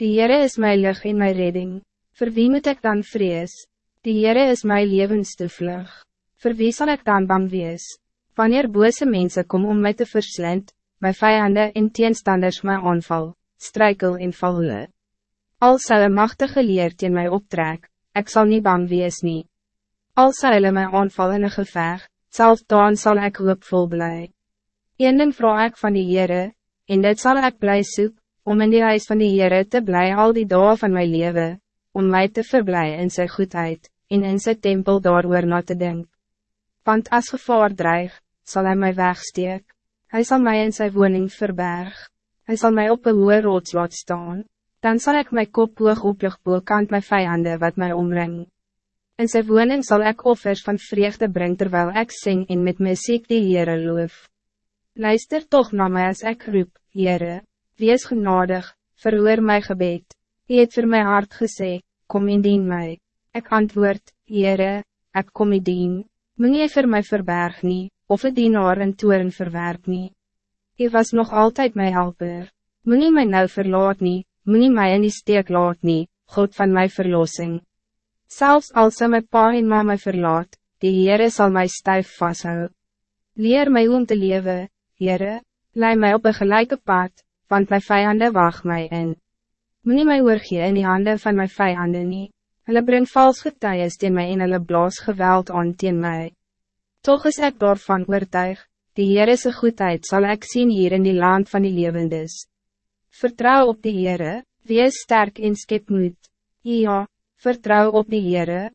Die Heere is mijn lig en mijn redding. Voor wie moet ik dan vrees? Die Heere is mijn levenstoevlug. Voor wie zal ik dan bang wees? Wanneer bose mensen kom om mij te verslind, mijn vijanden en teenstanders my aanval, strijkel en val hulle. Al sal een machtige leer teen my optrek, ik zal niet bang wees nie. Al sal hulle my aanval in een geveg, zelfs dan zal ik hoopvol blij. Een ding vraag ik van die Heere, en dit zal ik blij soek, om in die huis van die Heere te blij al die dagen van mijn leven, om mij te verblij in zijn goedheid, en in zijn tempel daar na te denken. Want als gevaar dreig, zal hij mij wegsteek. Hij zal mij in zijn woning verberg. Hij zal mij op een hoge rots laat staan. Dan zal ik mijn kop hoog oplig boekant mijn vijanden wat mij omring. In zijn woning zal ik offers van vreugde brengen terwijl ik zing en met muziek die Heere loof. Luister toch naar mij als ik roep, Heere, wees genadig, verhoor mijn gebed. Je het voor mijn hart gesê, kom in dien mij. Ik antwoord, Heere, ik kom in dien. Moet je voor mij verberg niet, of het dienaar in toeren verwerp niet. Je was nog altijd mijn helper. Moet je mij nou verlaat niet, moet je mij in die steek laat niet, God van mijn verlossing. Zelfs als ze mijn pa en ma my verlaat, die Heere zal mij stijf vasthouden. Leer mij om te leven, Heere, leid mij op een gelijke pad, want mijn vijanden wacht mij in. Moet je mij oorgee in die handen van mijn vijanden niet. Hulle bring vals getuies teen my en hulle blaas geweld aan teen my. Toch is ek daarvan oortuig, die Heerese goedheid zal ik zien hier in die land van die levendes. Vertrouw op die Heere, wees sterk en skep moed. Ja, vertrouw op die Heere,